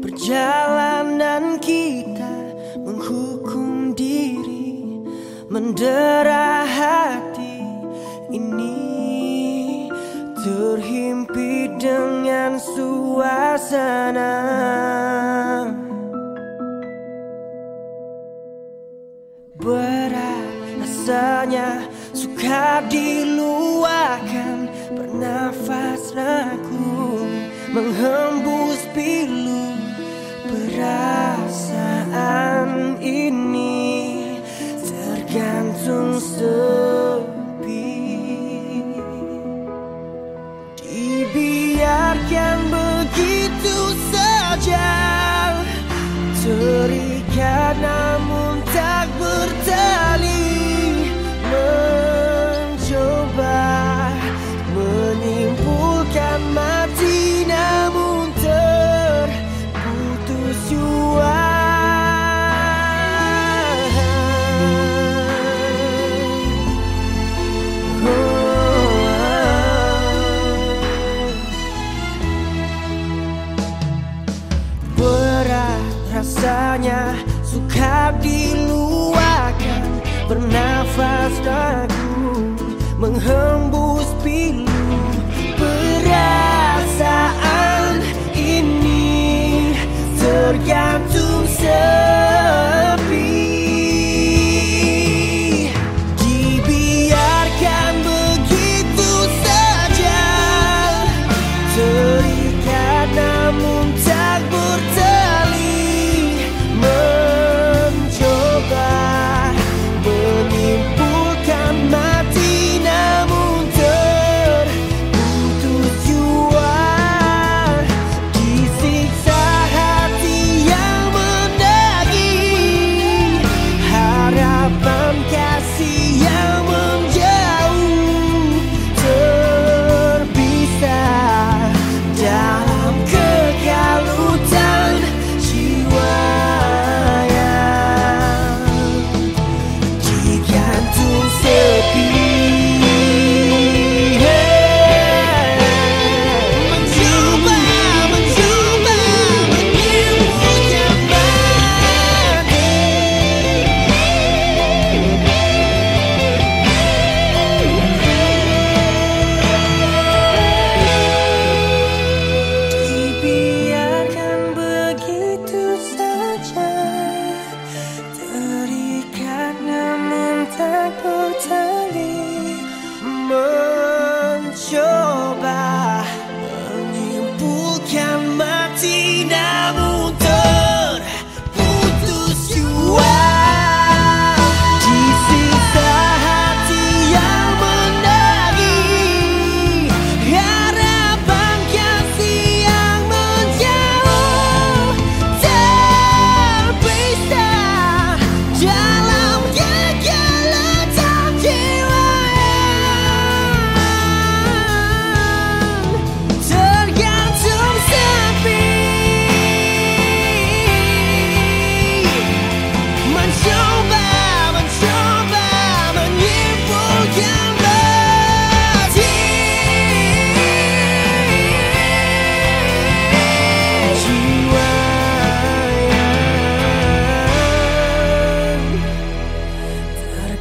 Perjalanan kita menghukum diri Mendera hati. Ini Terhimpit dengan suasana. Berat rasanya suka diluakan Bernafas ragu menghembus dibiarkan begitu saja. Terikat namun rasanya suka diluakan Bernafas dagu menghembus pilu. Perasaan ini tergantung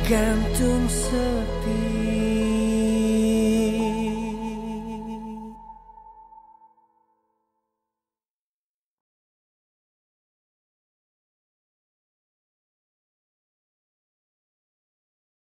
Gantung sepi.